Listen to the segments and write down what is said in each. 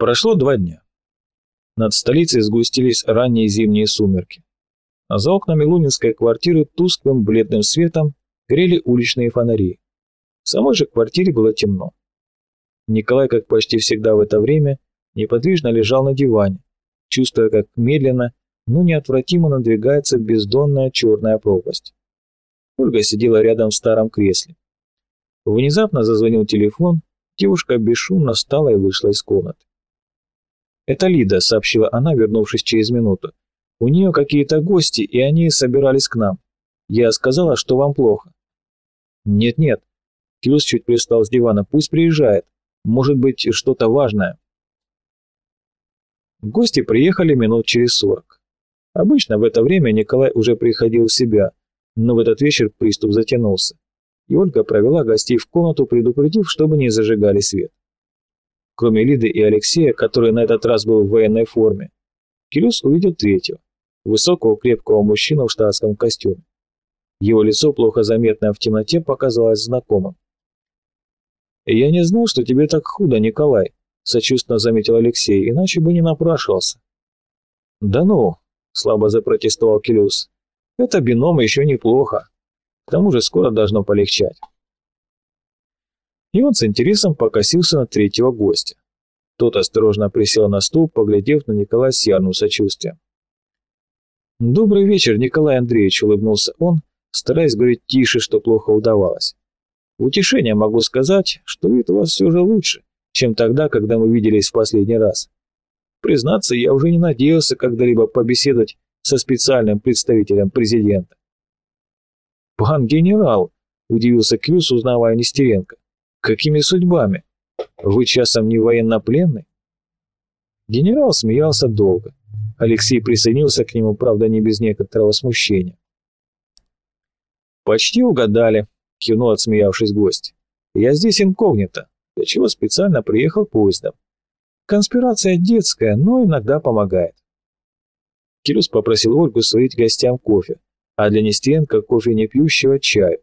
Прошло два дня. Над столицей сгустились ранние зимние сумерки. А за окнами лунинской квартиры тусклым бледным светом грели уличные фонари. В самой же квартире было темно. Николай, как почти всегда в это время, неподвижно лежал на диване, чувствуя, как медленно, но неотвратимо надвигается бездонная черная пропасть. Ольга сидела рядом в старом кресле. Внезапно зазвонил телефон, девушка бесшумно встала и вышла из комнаты. «Это Лида», — сообщила она, вернувшись через минуту. «У нее какие-то гости, и они собирались к нам. Я сказала, что вам плохо». «Нет-нет», — Киус чуть пристал с дивана, — «пусть приезжает. Может быть, что-то важное». Гости приехали минут через сорок. Обычно в это время Николай уже приходил в себя, но в этот вечер приступ затянулся, и Ольга провела гостей в комнату, предупредив, чтобы не зажигали свет. Кроме Лиды и Алексея, который на этот раз был в военной форме, Келюс увидел третьего, высокого крепкого мужчину в штатском костюме. Его лицо, плохо заметное в темноте, показалось знакомым. «Я не знал, что тебе так худо, Николай», — сочувственно заметил Алексей, иначе бы не напрашивался. «Да ну», — слабо запротестовал Келюс, — «это бином еще неплохо. К тому же скоро должно полегчать». И он с интересом покосился на третьего гостя. Тот осторожно присел на стул, поглядев на Николая с явным сочувствием. «Добрый вечер, Николай Андреевич», — улыбнулся он, стараясь говорить тише, что плохо удавалось. Утешение могу сказать, что вид у вас все же лучше, чем тогда, когда мы виделись в последний раз. Признаться, я уже не надеялся когда-либо побеседовать со специальным представителем президента. «Пан генерал», — удивился Квюс, узнавая Нестеренко, — «какими судьбами? Вы часом не военнопленный?» Генерал смеялся долго. Алексей присоединился к нему, правда, не без некоторого смущения. «Почти угадали», кивнул отсмеявшись гость. «Я здесь инкогнито, для чего специально приехал поездом. Конспирация детская, но иногда помогает». Кирюс попросил Ольгу сварить гостям кофе, а для Нестеренко кофе не пьющего чаю.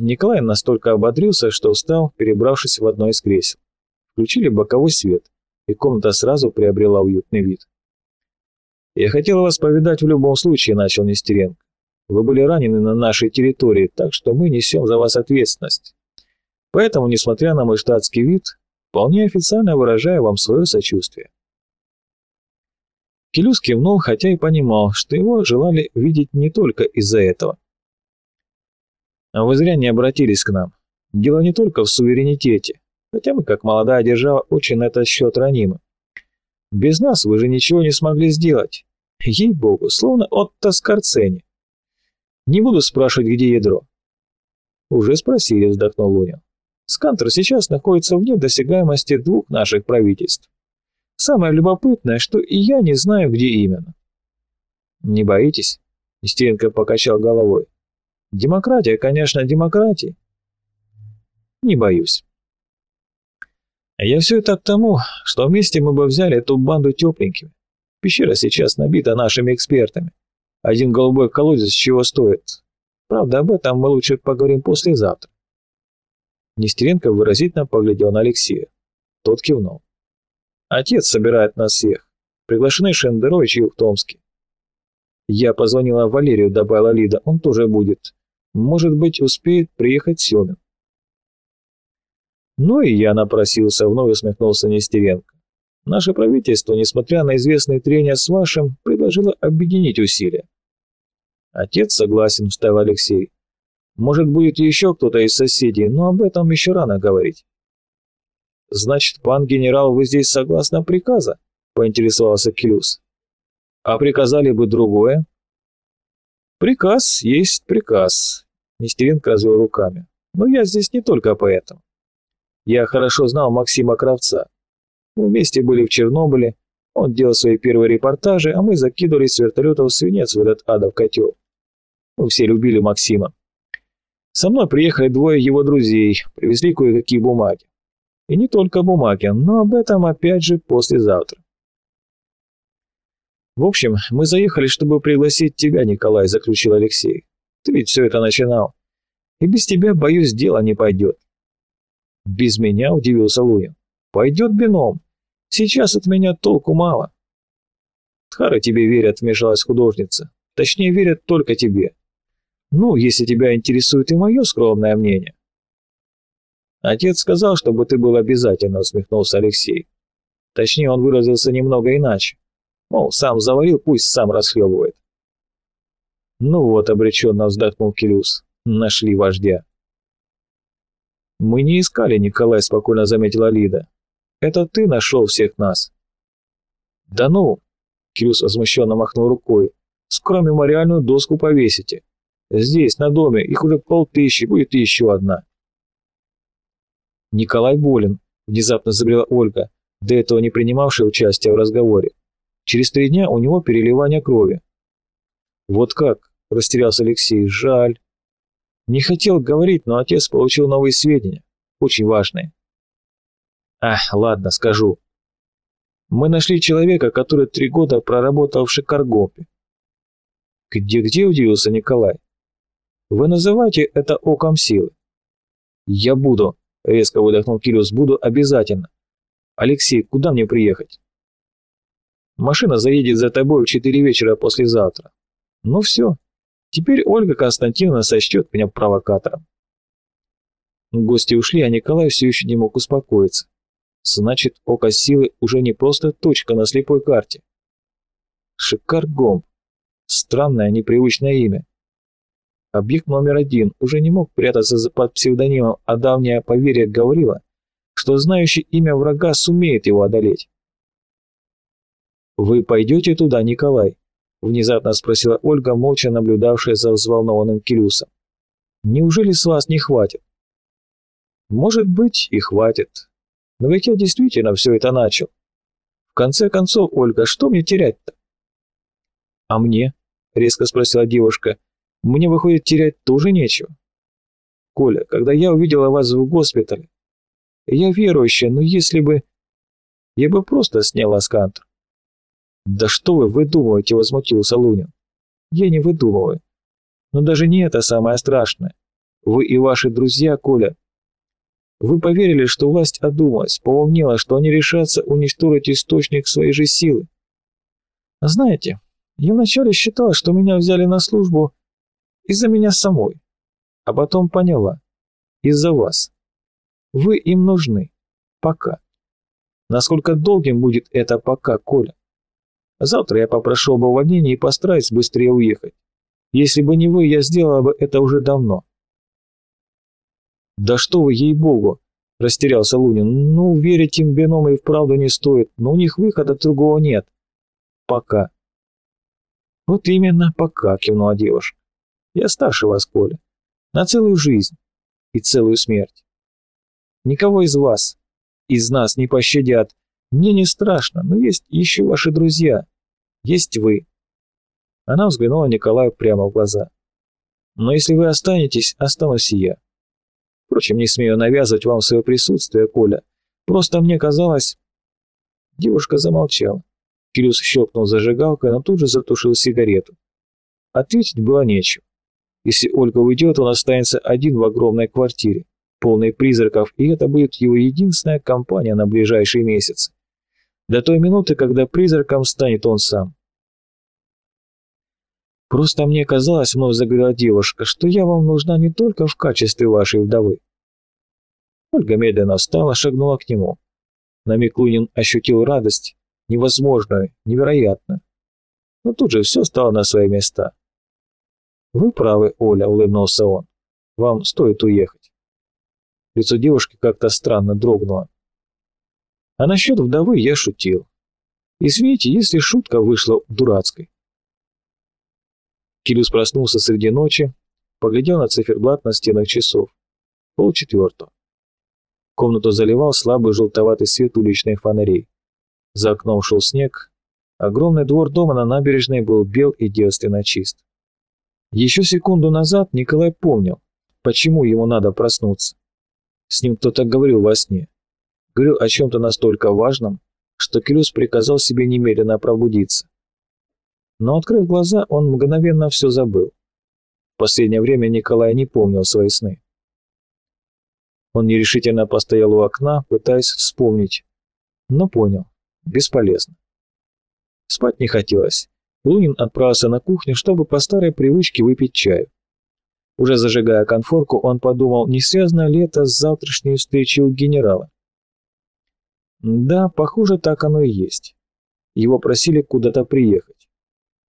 Николай настолько ободрился, что встал, перебравшись в одно из кресел. Включили боковой свет, и комната сразу приобрела уютный вид. «Я хотел вас повидать в любом случае», — начал Нестеренко. Вы были ранены на нашей территории, так что мы несем за вас ответственность. Поэтому, несмотря на мой штатский вид, вполне официально выражаю вам свое сочувствие». Келюс кивнул, хотя и понимал, что его желали видеть не только из-за этого. «А вы зря не обратились к нам. Дело не только в суверенитете, хотя мы, как молодая держава, очень на этот счет ранимы. Без нас вы же ничего не смогли сделать. Ей-богу, словно Отто Скорцени. Не буду спрашивать, где ядро. Уже спросили, вздохнул Лунин. Скантер сейчас находится вне досягаемости двух наших правительств. Самое любопытное, что и я не знаю, где именно. Не боитесь? Нестеренко покачал головой. Демократия, конечно, демократия. Не боюсь. Я все это к тому, что вместе мы бы взяли эту банду тепленькими. Пещера сейчас набита нашими экспертами. Один голубой колодец чего стоит? Правда, об этом мы лучше поговорим послезавтра. Нестеренко выразительно поглядел на Алексея. Тот кивнул. Отец собирает нас всех. Приглашены Шендерович и Ухтомский. Я позвонила Валерию, добавила Лида, он тоже будет. Может быть, успеет приехать Семин. Ну и я напросился, вновь усмехнулся Нестеренко. Наше правительство, несмотря на известные трения с вашим, предложило объединить усилия. Отец согласен, вставил Алексей. Может, будет еще кто-то из соседей, но об этом еще рано говорить. Значит, пан генерал, вы здесь согласно приказа? Поинтересовался Келюс. А приказали бы другое? Приказ есть приказ. Нестеренко развел руками. Но я здесь не только поэтому. Я хорошо знал Максима Кравца. Мы вместе были в Чернобыле, он делал свои первые репортажи, а мы закидывали с вертолетов свинец в этот адов котел. Мы все любили Максима. Со мной приехали двое его друзей, привезли кое-какие бумаги. И не только бумаги, но об этом опять же послезавтра. В общем, мы заехали, чтобы пригласить тебя, Николай, заключил Алексей. Ты ведь все это начинал. И без тебя, боюсь, дело не пойдет. Без меня, удивился Луин. Пойдет бином. Сейчас от меня толку мало. Тхары тебе верят, вмешалась художница. Точнее, верят только тебе. Ну, если тебя интересует и мое скромное мнение. Отец сказал, чтобы ты был обязательно, усмехнулся Алексей. Точнее, он выразился немного иначе. Мол, сам заварил, пусть сам расхлебывает. Ну вот, обреченно вздохнул Келюс. Нашли вождя. Мы не искали, Николай, спокойно заметила Лида. Это ты нашел всех нас. Да ну, Келюс возмущенно махнул рукой. Скоро мемориальную доску повесите. Здесь, на доме, их уже полтыщи, будет еще одна. Николай болен, внезапно забрела Ольга, до этого не принимавшая участия в разговоре. Через три дня у него переливание крови. Вот как, растерялся Алексей, жаль. Не хотел говорить, но отец получил новые сведения, очень важные. Ах, ладно, скажу. Мы нашли человека, который три года проработал в Шикаргопе. Где-где, удивился Николай. Вы называете это оком силы. Я буду, резко выдохнул Кириус, буду обязательно. Алексей, куда мне приехать? Машина заедет за тобой в четыре вечера послезавтра. Ну все, теперь Ольга Константиновна сочтет меня провокатором. Гости ушли, а Николай все еще не мог успокоиться. Значит, око силы уже не просто точка на слепой карте. Шикаргом. Странное, непривычное имя. Объект номер один уже не мог прятаться под псевдонимом, а давнее поверье говорило, что знающий имя врага сумеет его одолеть. «Вы пойдете туда, Николай?» — внезапно спросила Ольга, молча наблюдавшая за взволнованным Келюсом. «Неужели с вас не хватит?» «Может быть, и хватит. Но ведь я действительно все это начал. В конце концов, Ольга, что мне терять-то?» «А мне?» — резко спросила девушка. Мне, выходит, терять тоже нечего. Коля, когда я увидела вас в госпитале, я верующая, но если бы... Я бы просто сняла скантр. Да что вы выдумываете, возмутился Лунин. Я не выдумываю. Но даже не это самое страшное. Вы и ваши друзья, Коля, вы поверили, что власть одумалась, поумнела, что они решатся уничтожить источник своей же силы. Знаете, я вначале считала, что меня взяли на службу из-за меня самой. А потом поняла. Из-за вас. Вы им нужны. Пока. Насколько долгим будет это пока, Коля? Завтра я попрошу об увольнении и постараюсь быстрее уехать. Если бы не вы, я сделала бы это уже давно. Да что вы, ей-богу, растерялся Лунин. Ну, верить им бином и вправду не стоит, но у них выхода другого нет. Пока. Вот именно пока, кивнула девушка. Я старше вас, Коля. На целую жизнь и целую смерть. Никого из вас, из нас не пощадят. Мне не страшно, но есть еще ваши друзья. Есть вы. Она взглянула Николаю прямо в глаза. Но если вы останетесь, останусь и я. Впрочем, не смею навязывать вам свое присутствие, Коля. Просто мне казалось... Девушка замолчала. Кирюс щелкнул зажигалкой, но тут же затушил сигарету. Ответить было нечего. Если Ольга уйдет, он останется один в огромной квартире, полной призраков, и это будет его единственная компания на ближайшие месяцы. До той минуты, когда призраком станет он сам. «Просто мне казалось, — вновь заговорила девушка, — что я вам нужна не только в качестве вашей вдовы». Ольга медленно встала, шагнула к нему. На миг Лунин ощутил радость, невозможную, невероятную. Но тут же все стало на свои места. «Вы правы, Оля», — улыбнулся он. «Вам стоит уехать». Лицо девушки как-то странно дрогнуло. А насчет вдовы я шутил. Извините, если шутка вышла дурацкой. Кирюс проснулся среди ночи, поглядел на циферблат на стенах часов. Полчетвертого. Комнату заливал слабый желтоватый свет уличных фонарей. За окном шел снег. Огромный двор дома на набережной был бел и девственно чист. Еще секунду назад Николай помнил, почему ему надо проснуться. С ним кто-то говорил во сне. Говорил о чем-то настолько важном, что Кирюс приказал себе немедленно пробудиться. Но, открыв глаза, он мгновенно все забыл. В последнее время Николай не помнил свои сны. Он нерешительно постоял у окна, пытаясь вспомнить, но понял, Бесполезно. Спать не хотелось. Лунин отправился на кухню, чтобы по старой привычке выпить чаю. Уже зажигая конфорку, он подумал, не связано ли это с завтрашней встречей у генерала. Да, похоже, так оно и есть. Его просили куда-то приехать.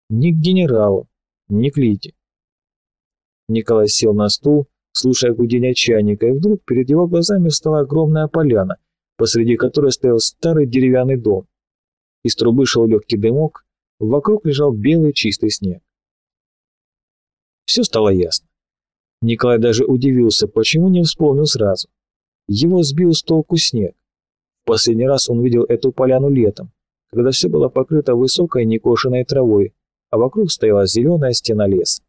Не к генералу, не к Лите. Николай сел на стул, слушая гудение чайника, и вдруг перед его глазами встала огромная поляна, посреди которой стоял старый деревянный дом. Из трубы шел легкий дымок, вокруг лежал белый чистый снег. Все стало ясно. Николай даже удивился, почему не вспомнил сразу. Его сбил с толку снег. Последний раз он видел эту поляну летом, когда все было покрыто высокой некошенной травой, а вокруг стояла зеленая стена леса.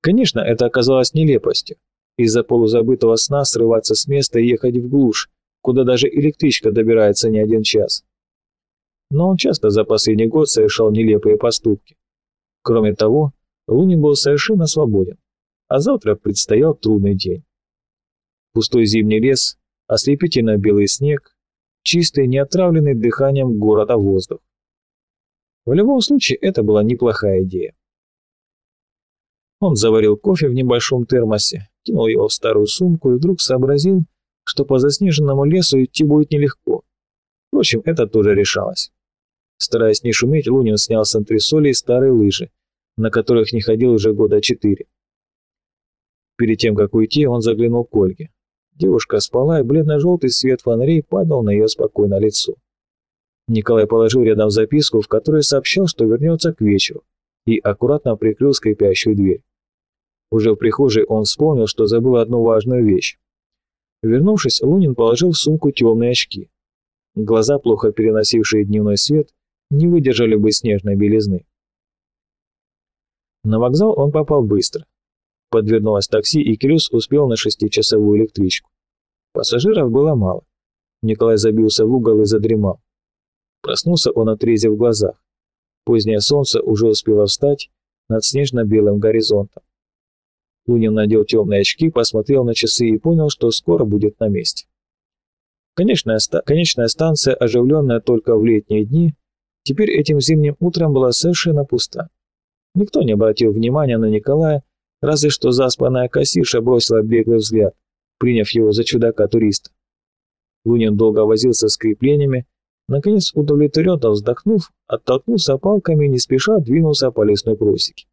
Конечно, это оказалось нелепостью. Из-за полузабытого сна срываться с места и ехать в глушь, куда даже электричка добирается не один час. Но он часто за последний год совершал нелепые поступки. Кроме того, Лунин был совершенно свободен, а завтра предстоял трудный день. Пустой зимний лес, ослепительно белый снег, чистый, неотравленный дыханием города воздух. В любом случае, это была неплохая идея. Он заварил кофе в небольшом термосе, кинул его в старую сумку и вдруг сообразил, что по заснеженному лесу идти будет нелегко. Впрочем, это тоже решалось. Стараясь не шуметь, Лунин снял с антресолей старые лыжи, на которых не ходил уже года четыре. Перед тем, как уйти, он заглянул к Ольге. Девушка спала, и бледно-желтый свет фонарей падал на ее спокойное лицо. Николай положил рядом записку, в которой сообщал, что вернется к вечеру, и аккуратно прикрыл скрипящую дверь. Уже в прихожей он вспомнил, что забыл одну важную вещь. Вернувшись, Лунин положил в сумку темные очки. Глаза, плохо переносившие дневной свет, не выдержали бы снежной белизны. На вокзал он попал быстро. Подвернулось такси, и Кирюс успел на шестичасовую электричку. Пассажиров было мало. Николай забился в угол и задремал. Проснулся он, отрезав в глазах. Позднее солнце уже успело встать над снежно-белым горизонтом. Лунин надел темные очки, посмотрел на часы и понял, что скоро будет на месте. Конечная, ста конечная станция, оживленная только в летние дни, теперь этим зимним утром была совершенно пуста. Никто не обратил внимания на Николая, разве что заспанная кассирша бросила беглый взгляд, приняв его за чудака-туриста. Лунин долго возился с креплениями, наконец, удовлетворенно вздохнув, оттолкнулся палками и не спеша двинулся по лесной просеке.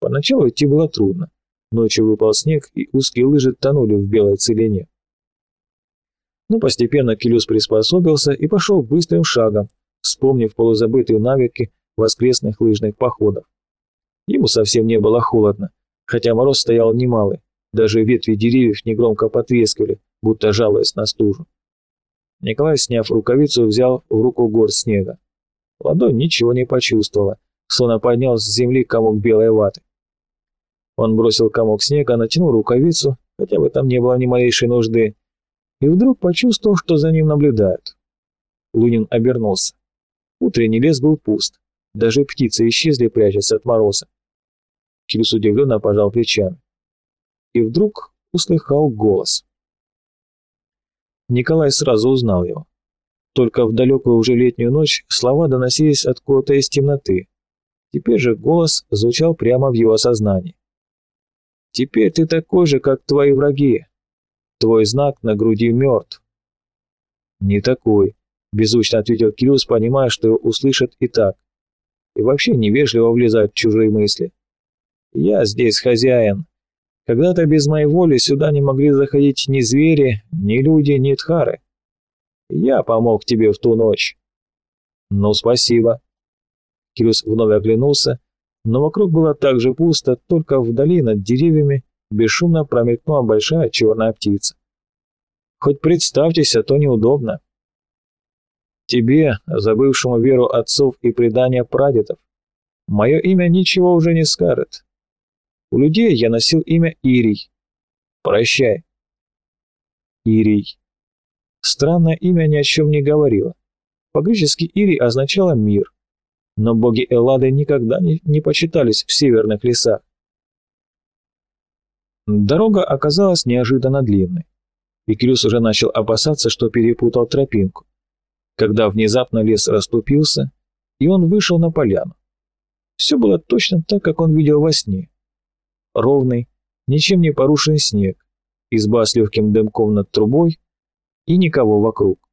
Поначалу идти было трудно. Ночью выпал снег, и узкие лыжи тонули в белой целине. Но постепенно Келюс приспособился и пошел быстрым шагом, вспомнив полузабытые навыки воскресных лыжных походов. Ему совсем не было холодно, хотя мороз стоял немалый, даже ветви деревьев негромко потрескивали, будто жалуясь на стужу. Николай, сняв рукавицу, взял в руку горсть снега. Ладонь ничего не почувствовала, словно поднял с земли комок белой ваты. Он бросил комок снега, натянул рукавицу, хотя в этом не было ни малейшей нужды, и вдруг почувствовал, что за ним наблюдают. Лунин обернулся. Утренний лес был пуст, даже птицы исчезли, прячась от мороза. Кирюс удивленно пожал плечами. И вдруг услыхал голос. Николай сразу узнал его. Только в далекую уже летнюю ночь слова доносились откуда-то из темноты. Теперь же голос звучал прямо в его сознании. Теперь ты такой же, как твои враги. Твой знак на груди мертв. Не такой, беззвучно ответил Кирюс, понимая, что его услышат и так. И вообще невежливо влезать в чужие мысли. Я здесь хозяин. Когда-то без моей воли сюда не могли заходить ни звери, ни люди, ни тхары. Я помог тебе в ту ночь. Ну, спасибо. Кирюс вновь оглянулся но вокруг было так же пусто, только вдали над деревьями бесшумно промелькнула большая черная птица. Хоть представьтесь, а то неудобно. Тебе, забывшему веру отцов и предания прадедов, мое имя ничего уже не скажет. У людей я носил имя Ирий. Прощай. Ирий. Странное имя ни о чем не говорило. По-гречески Ирий означало «мир», но боги Эллады никогда не, не почитались в северных лесах. Дорога оказалась неожиданно длинной, и Крюс уже начал опасаться, что перепутал тропинку, когда внезапно лес расступился, и он вышел на поляну. Все было точно так, как он видел во сне. Ровный, ничем не порушенный снег, изба с легким дымком над трубой и никого вокруг.